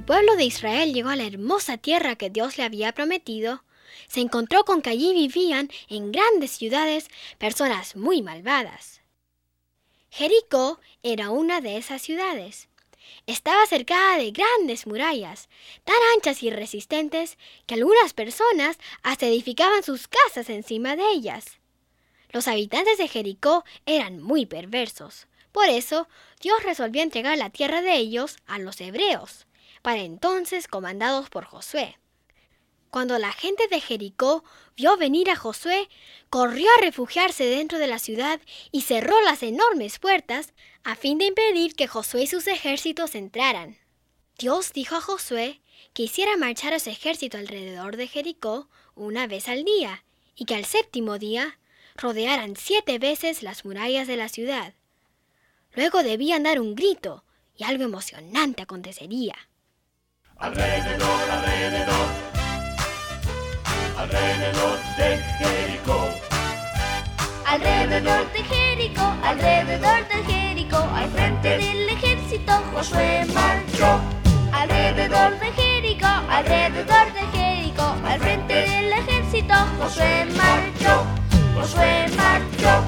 El pueblo de Israel llegó a la hermosa tierra que Dios le había prometido. Se encontró con que allí vivían en grandes ciudades personas muy malvadas. Jericó era una de esas ciudades. Estaba cercada de grandes murallas, tan anchas y resistentes que algunas personas hasta edificaban sus casas encima de ellas. Los habitantes de Jericó eran muy perversos. Por eso, Dios resolvió entregar la tierra de ellos a los hebreos, para entonces comandados por Josué. Cuando la gente de Jericó vio venir a Josué, corrió a refugiarse dentro de la ciudad y cerró las enormes puertas a fin de impedir que Josué y sus ejércitos entraran. Dios dijo a Josué que hiciera marchar a su ejército alrededor de Jericó una vez al día y que al séptimo día rodearan siete veces las murallas de la ciudad. Luego debían dar un grito y algo emocionante acontecería. Alrededor, alrededor, alrededor de Jericó. Alrededor de Jericó, alrededor de Jericó, al frente del ejército Josué marchó. Alrededor de Jericó, alrededor de Jericó, al frente del ejército Josué marchó. Josué marchó.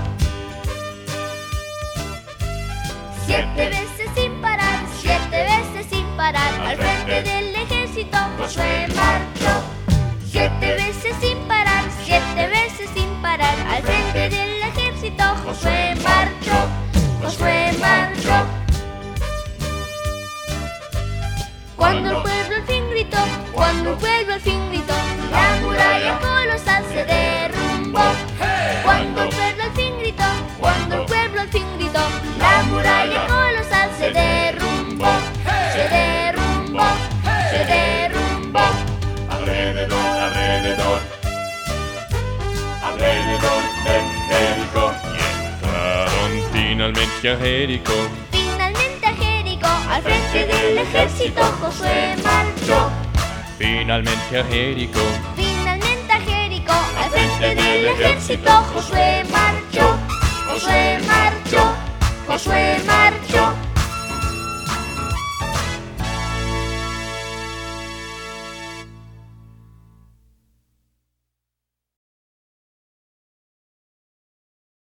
Siete Josué marchó. Siete veces sin parar, siete veces sin parar, al frente del ejército Josué marchó. Josué marchó. Cuando el pueblo al fin gritó, cuando el pueblo al fin gritó, finalmente a Jericó. Finalmente a Jericó, al frente del ejército Josué marchó. Finalmente a Jericó. Finalmente a Jericó, al frente del ejército Josué marchó. Josué marchó. Josué marchó.